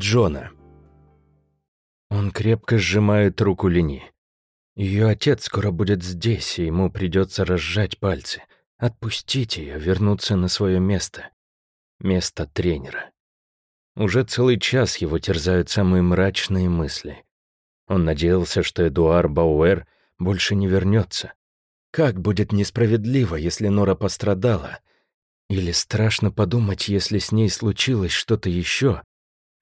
Джона. Он крепко сжимает руку Лени. Ее отец скоро будет здесь, и ему придется разжать пальцы, отпустить ее, вернуться на свое место. Место тренера. Уже целый час его терзают самые мрачные мысли. Он надеялся, что Эдуар Бауэр больше не вернется. Как будет несправедливо, если Нора пострадала? Или страшно подумать, если с ней случилось что-то еще,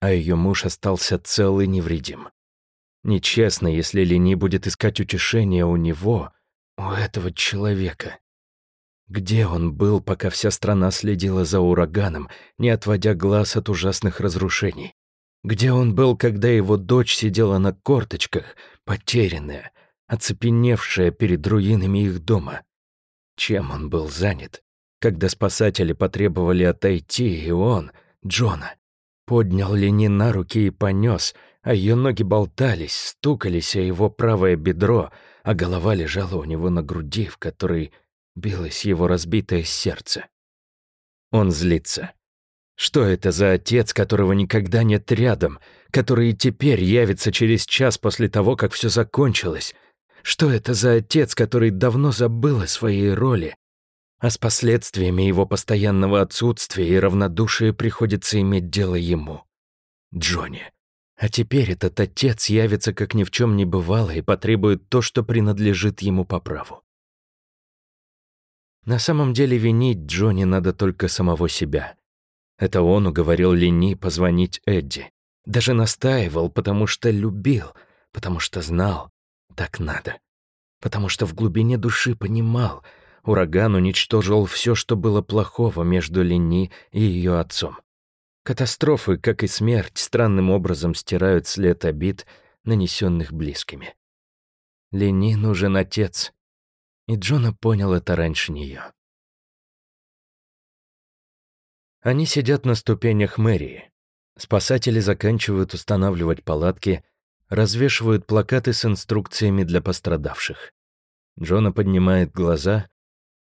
а ее муж остался цел и невредим. Нечестно, если Лени будет искать утешение у него, у этого человека. Где он был, пока вся страна следила за ураганом, не отводя глаз от ужасных разрушений? Где он был, когда его дочь сидела на корточках, потерянная, оцепеневшая перед руинами их дома? Чем он был занят, когда спасатели потребовали отойти, и он, Джона, поднял Лени на руки и понес, а ее ноги болтались, стукались о его правое бедро, а голова лежала у него на груди, в которой билось его разбитое сердце. Он злится. Что это за отец, которого никогда нет рядом, который и теперь явится через час после того, как все закончилось? Что это за отец, который давно забыл о своей роли, а с последствиями его постоянного отсутствия и равнодушия приходится иметь дело ему, Джонни? А теперь этот отец явится, как ни в чем не бывало, и потребует то, что принадлежит ему по праву. На самом деле винить Джонни надо только самого себя. Это он уговорил Лени позвонить Эдди. Даже настаивал, потому что любил, потому что знал, так надо. Потому что в глубине души понимал, ураган уничтожил все, что было плохого между Лени и ее отцом. Катастрофы, как и смерть, странным образом стирают след обид, нанесенных близкими. Лени нужен отец, и Джона понял это раньше нее. Они сидят на ступенях мэрии. Спасатели заканчивают устанавливать палатки, развешивают плакаты с инструкциями для пострадавших. Джона поднимает глаза.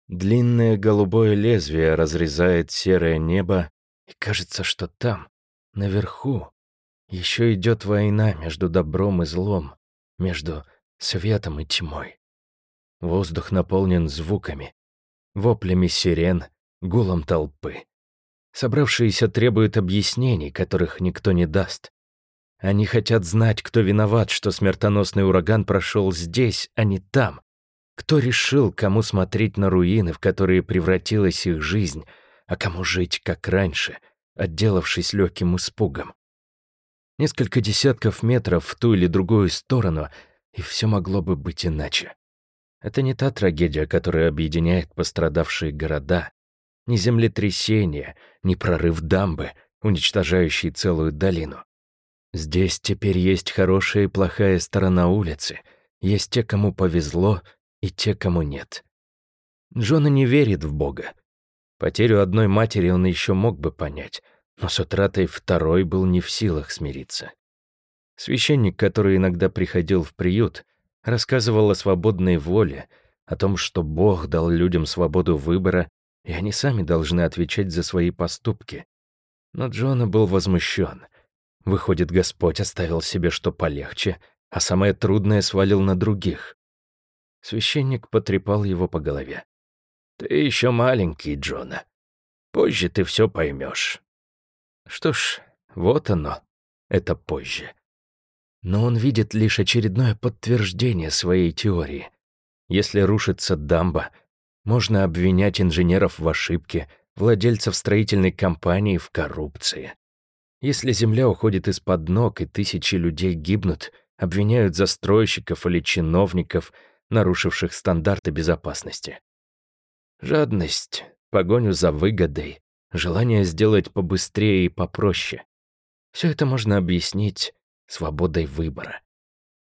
Длинное голубое лезвие разрезает серое небо, и кажется, что там, наверху, еще идет война между добром и злом, между светом и тьмой. Воздух наполнен звуками, воплями сирен, гулом толпы. Собравшиеся требуют объяснений, которых никто не даст. Они хотят знать, кто виноват, что смертоносный ураган прошел здесь, а не там. Кто решил, кому смотреть на руины, в которые превратилась их жизнь, а кому жить, как раньше, отделавшись легким испугом. Несколько десятков метров в ту или другую сторону, и все могло бы быть иначе. Это не та трагедия, которая объединяет пострадавшие города, ни землетрясение, ни прорыв дамбы, уничтожающий целую долину. Здесь теперь есть хорошая и плохая сторона улицы, есть те, кому повезло, и те, кому нет. Джона не верит в Бога. Потерю одной матери он еще мог бы понять, но с утратой второй был не в силах смириться. Священник, который иногда приходил в приют, рассказывал о свободной воле, о том, что Бог дал людям свободу выбора, и они сами должны отвечать за свои поступки. Но Джона был возмущен. Выходит, Господь оставил себе что полегче, а самое трудное свалил на других. Священник потрепал его по голове. «Ты еще маленький, Джона. Позже ты все поймешь. Что ж, вот оно, это позже но он видит лишь очередное подтверждение своей теории. Если рушится дамба, можно обвинять инженеров в ошибке, владельцев строительной компании в коррупции. Если земля уходит из-под ног и тысячи людей гибнут, обвиняют застройщиков или чиновников, нарушивших стандарты безопасности. Жадность, погоню за выгодой, желание сделать побыстрее и попроще. Все это можно объяснить свободой выбора.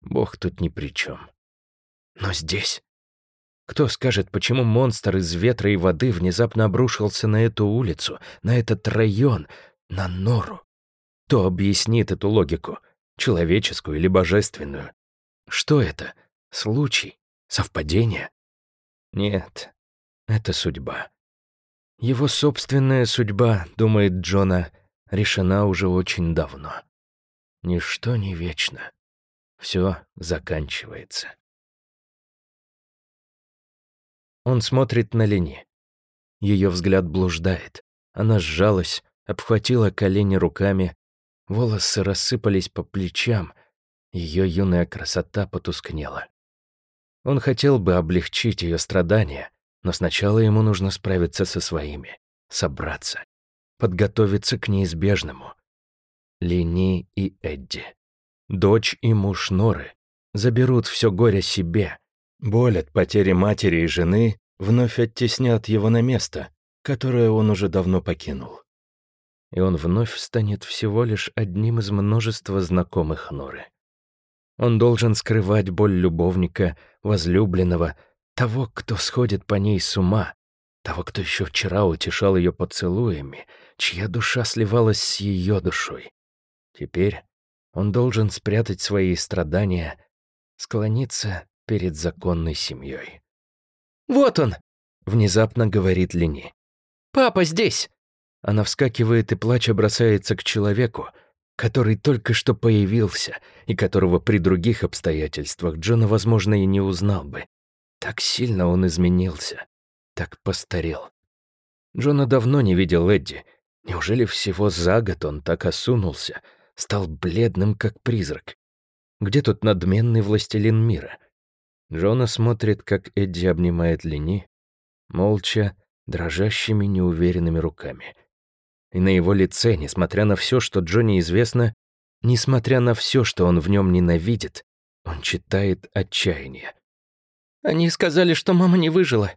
Бог тут ни при чем. Но здесь... Кто скажет, почему монстр из ветра и воды внезапно обрушился на эту улицу, на этот район, на нору? Кто объяснит эту логику, человеческую или божественную? Что это? Случай? Совпадение? Нет, это судьба. Его собственная судьба, думает Джона, решена уже очень давно. Ничто не вечно. Все заканчивается. Он смотрит на Лени. Ее взгляд блуждает. Она сжалась, обхватила колени руками, волосы рассыпались по плечам, ее юная красота потускнела. Он хотел бы облегчить ее страдания, но сначала ему нужно справиться со своими, собраться, подготовиться к неизбежному. Лини и Эдди, дочь и муж Норы, заберут все горе себе, боль от потери матери и жены вновь оттеснят его на место, которое он уже давно покинул. И он вновь станет всего лишь одним из множества знакомых Норы. Он должен скрывать боль любовника, возлюбленного, того, кто сходит по ней с ума, того, кто еще вчера утешал ее поцелуями, чья душа сливалась с ее душой. Теперь он должен спрятать свои страдания, склониться перед законной семьей. «Вот он!» — внезапно говорит Лени. «Папа здесь!» Она вскакивает и, плача, бросается к человеку, который только что появился и которого при других обстоятельствах Джона, возможно, и не узнал бы. Так сильно он изменился, так постарел. Джона давно не видел Эдди. Неужели всего за год он так осунулся, стал бледным, как призрак? Где тут надменный властелин мира? Джона смотрит, как Эдди обнимает Лени, молча, дрожащими неуверенными руками. И на его лице, несмотря на все, что Джонни известно, несмотря на все, что он в нем ненавидит, он читает отчаяние. «Они сказали, что мама не выжила.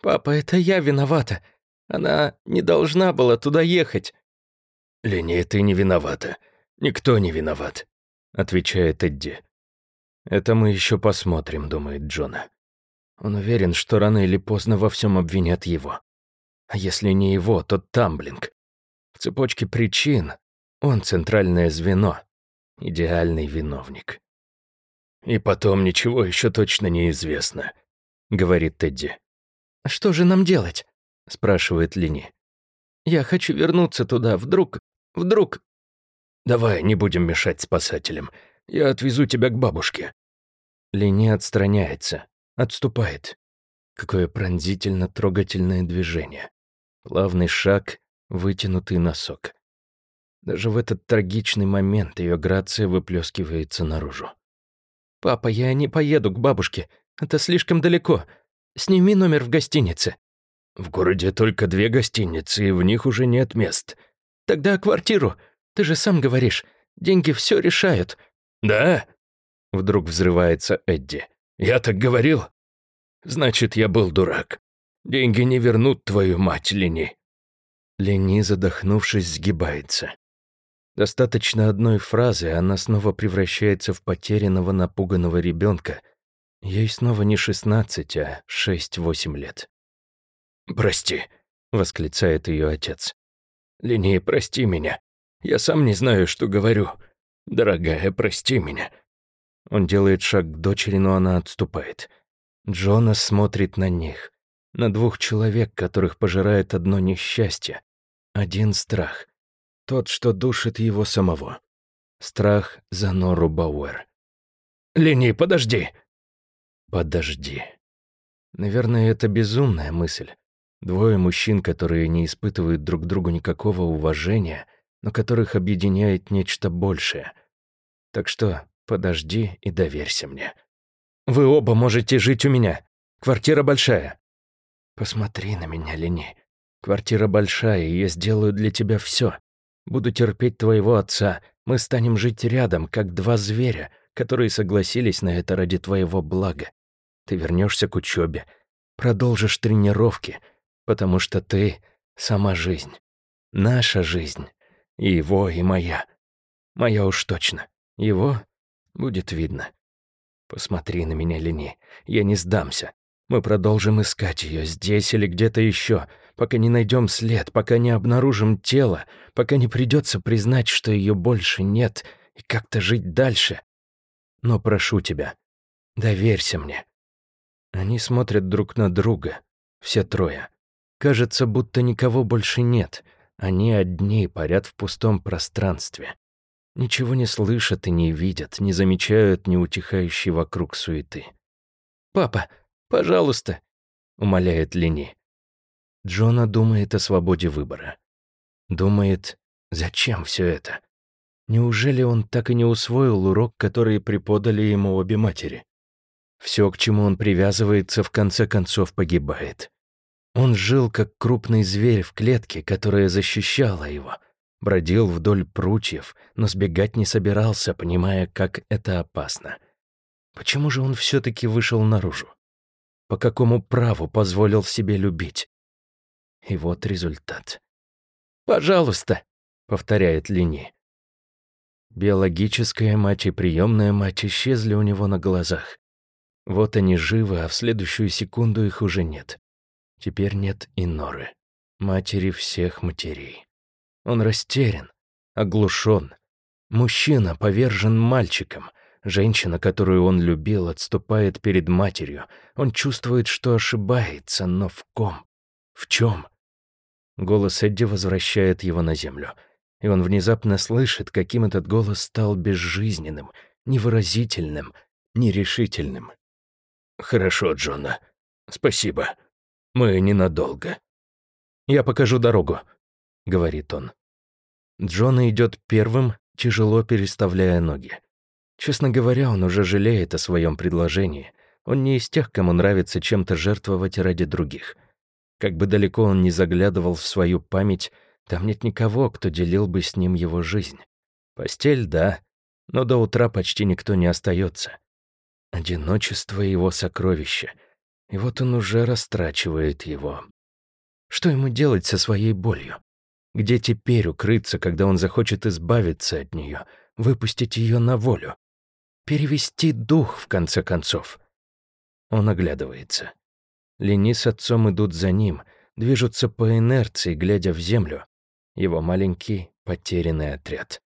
Папа, это я виновата. Она не должна была туда ехать». «Лени, ты не виновата. Никто не виноват», — отвечает Эдди. «Это мы еще посмотрим», — думает Джона. Он уверен, что рано или поздно во всем обвинят его. А если не его, то Тамблинг. В цепочке причин он центральное звено, идеальный виновник. «И потом ничего еще точно не известно», — говорит Тедди. «Что же нам делать?» — спрашивает Лини. «Я хочу вернуться туда, вдруг... вдруг...» «Давай не будем мешать спасателям. Я отвезу тебя к бабушке». Лини отстраняется, отступает. Какое пронзительно трогательное движение. Плавный шаг, вытянутый носок. Даже в этот трагичный момент ее грация выплескивается наружу. «Папа, я не поеду к бабушке. Это слишком далеко. Сними номер в гостинице». «В городе только две гостиницы, и в них уже нет мест». «Тогда квартиру. Ты же сам говоришь, деньги все решают». «Да?» Вдруг взрывается Эдди. «Я так говорил? Значит, я был дурак. Деньги не вернут твою мать, Лени. Лени, задохнувшись, сгибается. Достаточно одной фразы, она снова превращается в потерянного, напуганного ребенка. Ей снова не шестнадцать, а шесть-восемь лет. «Прости», — восклицает ее отец. «Лени, прости меня. Я сам не знаю, что говорю. Дорогая, прости меня». Он делает шаг к дочери, но она отступает. Джона смотрит на них. На двух человек, которых пожирает одно несчастье. Один страх. Тот, что душит его самого. Страх за Нору Бауэр. «Лени, подожди!» «Подожди». Наверное, это безумная мысль. Двое мужчин, которые не испытывают друг другу никакого уважения, но которых объединяет нечто большее. Так что подожди и доверься мне. Вы оба можете жить у меня. Квартира большая. Посмотри на меня, Лени. Квартира большая, я сделаю для тебя все. Буду терпеть твоего отца. Мы станем жить рядом, как два зверя, которые согласились на это ради твоего блага. Ты вернешься к учебе, продолжишь тренировки, потому что ты — сама жизнь. Наша жизнь. И его, и моя. Моя уж точно. Его будет видно. Посмотри на меня, Лени. Я не сдамся. Мы продолжим искать ее здесь или где-то еще, пока не найдем след, пока не обнаружим тело, пока не придется признать, что ее больше нет, и как-то жить дальше. Но прошу тебя, доверься мне. Они смотрят друг на друга, все трое. Кажется, будто никого больше нет. Они одни парят в пустом пространстве. Ничего не слышат и не видят, не замечают неутихающей вокруг суеты. «Папа, пожалуйста», — умоляет Лени. Джона думает о свободе выбора. Думает, зачем все это? Неужели он так и не усвоил урок, который преподали ему обе матери? Все, к чему он привязывается, в конце концов погибает. Он жил как крупный зверь в клетке, которая защищала его, бродил вдоль прутьев, но сбегать не собирался, понимая, как это опасно. Почему же он все таки вышел наружу? По какому праву позволил себе любить? И вот результат. «Пожалуйста», — повторяет Лини. Биологическая мать и приемная мать исчезли у него на глазах. Вот они живы, а в следующую секунду их уже нет. Теперь нет и Норы, матери всех матерей. Он растерян, оглушен. Мужчина повержен мальчиком. Женщина, которую он любил, отступает перед матерью. Он чувствует, что ошибается, но в ком? В чем? Голос Эдди возвращает его на землю. И он внезапно слышит, каким этот голос стал безжизненным, невыразительным, нерешительным. «Хорошо, Джона. Спасибо. Мы ненадолго». «Я покажу дорогу», — говорит он. Джона идет первым, тяжело переставляя ноги. Честно говоря, он уже жалеет о своем предложении. Он не из тех, кому нравится чем-то жертвовать ради других. Как бы далеко он ни заглядывал в свою память, там нет никого, кто делил бы с ним его жизнь. Постель, да, но до утра почти никто не остается. Одиночество — его сокровище. И вот он уже растрачивает его. Что ему делать со своей болью? Где теперь укрыться, когда он захочет избавиться от нее, выпустить ее на волю? Перевести дух, в конце концов. Он оглядывается. Лени с отцом идут за ним, движутся по инерции, глядя в землю. Его маленький, потерянный отряд.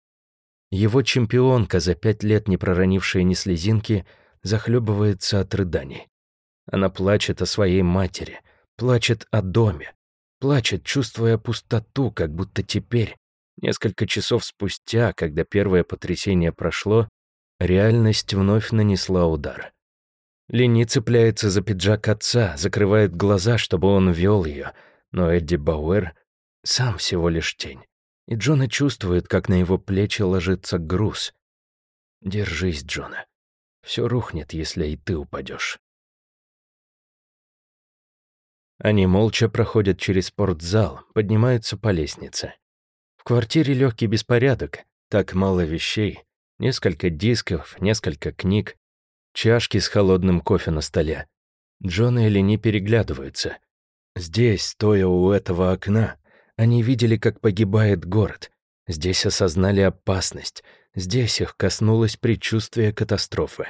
Его чемпионка, за пять лет не проронившая ни слезинки, захлебывается от рыданий. Она плачет о своей матери, плачет о доме, плачет, чувствуя пустоту, как будто теперь, несколько часов спустя, когда первое потрясение прошло, реальность вновь нанесла удар. Лени цепляется за пиджак отца, закрывает глаза, чтобы он вел ее, но Эдди Бауэр сам всего лишь тень. И Джона чувствует, как на его плечи ложится груз. Держись, Джона. Все рухнет, если и ты упадешь. Они молча проходят через спортзал, поднимаются по лестнице. В квартире легкий беспорядок, так мало вещей, несколько дисков, несколько книг, чашки с холодным кофе на столе. Джон и Лени переглядываются. Здесь, стоя у этого окна, они видели, как погибает город. Здесь осознали опасность. Здесь их коснулось предчувствие катастрофы.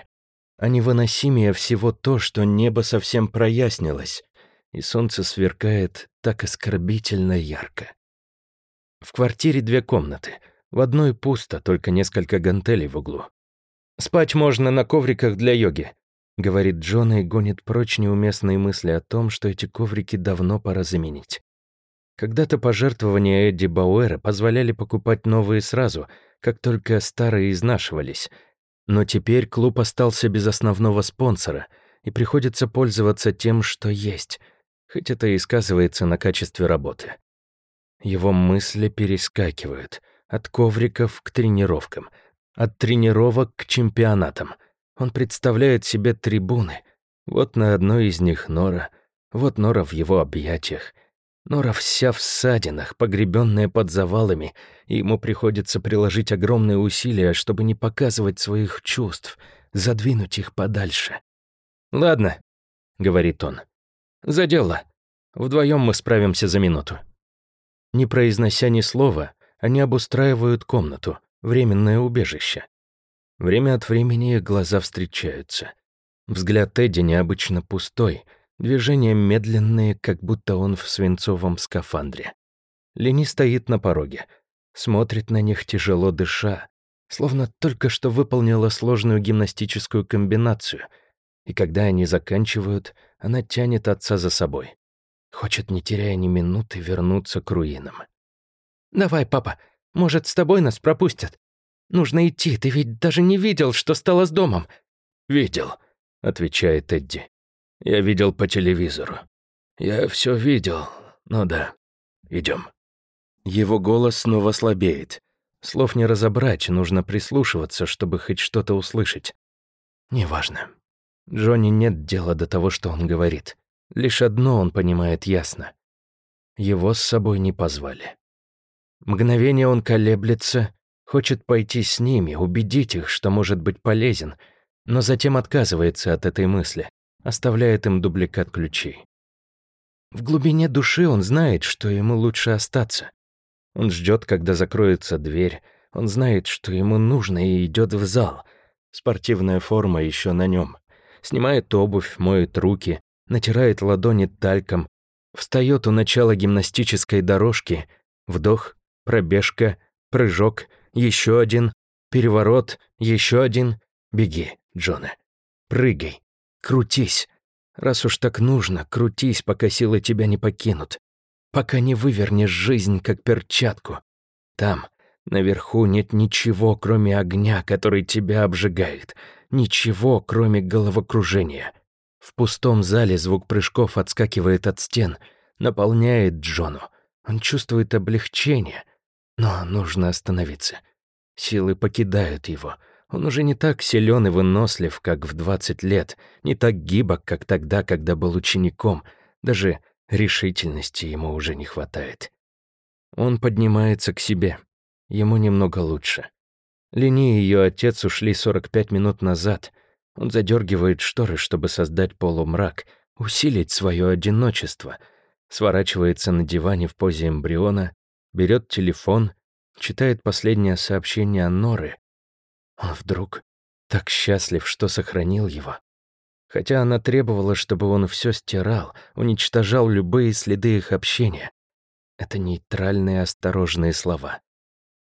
А невыносимее всего то, что небо совсем прояснилось, и солнце сверкает так оскорбительно ярко. В квартире две комнаты. В одной пусто, только несколько гантелей в углу. «Спать можно на ковриках для йоги», — говорит Джон и гонит прочь неуместные мысли о том, что эти коврики давно пора заменить. Когда-то пожертвования Эдди Бауэра позволяли покупать новые сразу, как только старые изнашивались. Но теперь клуб остался без основного спонсора, и приходится пользоваться тем, что есть — хоть это и сказывается на качестве работы. Его мысли перескакивают от ковриков к тренировкам, от тренировок к чемпионатам. Он представляет себе трибуны. Вот на одной из них Нора, вот Нора в его объятиях. Нора вся в ссадинах, погребенная под завалами, и ему приходится приложить огромные усилия, чтобы не показывать своих чувств, задвинуть их подальше. «Ладно», — говорит он, — «За дело. Вдвоем мы справимся за минуту». Не произнося ни слова, они обустраивают комнату, временное убежище. Время от времени их глаза встречаются. Взгляд Тедди необычно пустой, движения медленные, как будто он в свинцовом скафандре. Лени стоит на пороге, смотрит на них тяжело дыша, словно только что выполнила сложную гимнастическую комбинацию, и когда они заканчивают, она тянет отца за собой. Хочет, не теряя ни минуты, вернуться к руинам. «Давай, папа, может, с тобой нас пропустят?» Нужно идти, ты ведь даже не видел, что стало с домом». «Видел», — отвечает Эдди. «Я видел по телевизору. Я все видел, ну да. Идем. Его голос снова слабеет. Слов не разобрать, нужно прислушиваться, чтобы хоть что-то услышать. Неважно. Джонни нет дела до того, что он говорит. Лишь одно он понимает ясно. Его с собой не позвали. Мгновение он колеблется, хочет пойти с ними, убедить их, что может быть полезен, но затем отказывается от этой мысли, оставляет им дубликат ключей. В глубине души он знает, что ему лучше остаться. Он ждет, когда закроется дверь, он знает, что ему нужно, и идет в зал. Спортивная форма еще на нем. Снимает обувь, моет руки, натирает ладони тальком, встает у начала гимнастической дорожки, вдох, пробежка, прыжок, еще один, переворот, еще один. Беги, Джона. Прыгай, крутись. Раз уж так нужно, крутись, пока силы тебя не покинут. Пока не вывернешь жизнь, как перчатку. Там, наверху, нет ничего, кроме огня, который тебя обжигает. Ничего, кроме головокружения. В пустом зале звук прыжков отскакивает от стен, наполняет Джону. Он чувствует облегчение, но нужно остановиться. Силы покидают его. Он уже не так силен и вынослив, как в 20 лет, не так гибок, как тогда, когда был учеником. Даже решительности ему уже не хватает. Он поднимается к себе. Ему немного лучше. Лини и ее отец ушли 45 минут назад — он задергивает шторы, чтобы создать полумрак, усилить свое одиночество, сворачивается на диване в позе эмбриона, берет телефон, читает последнее сообщение Норы. Он вдруг так счастлив, что сохранил его. Хотя она требовала, чтобы он все стирал, уничтожал любые следы их общения. Это нейтральные осторожные слова.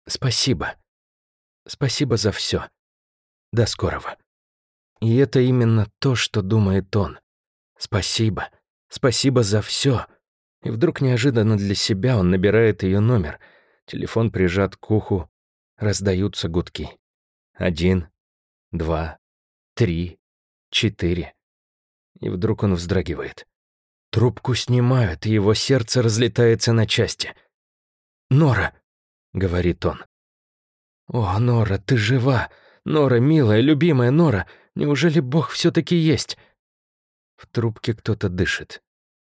«Спасибо. Спасибо за все. До скорого». И это именно то, что думает он. Спасибо. Спасибо за все. И вдруг неожиданно для себя он набирает ее номер. Телефон прижат к уху. Раздаются гудки. Один, два, три, четыре. И вдруг он вздрагивает. Трубку снимают, и его сердце разлетается на части. «Нора!» — говорит он. «О, Нора, ты жива! Нора, милая, любимая Нора! Неужели Бог все таки есть? В трубке кто-то дышит.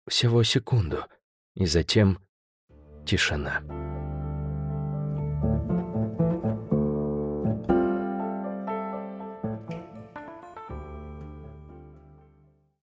Всего секунду. И затем тишина.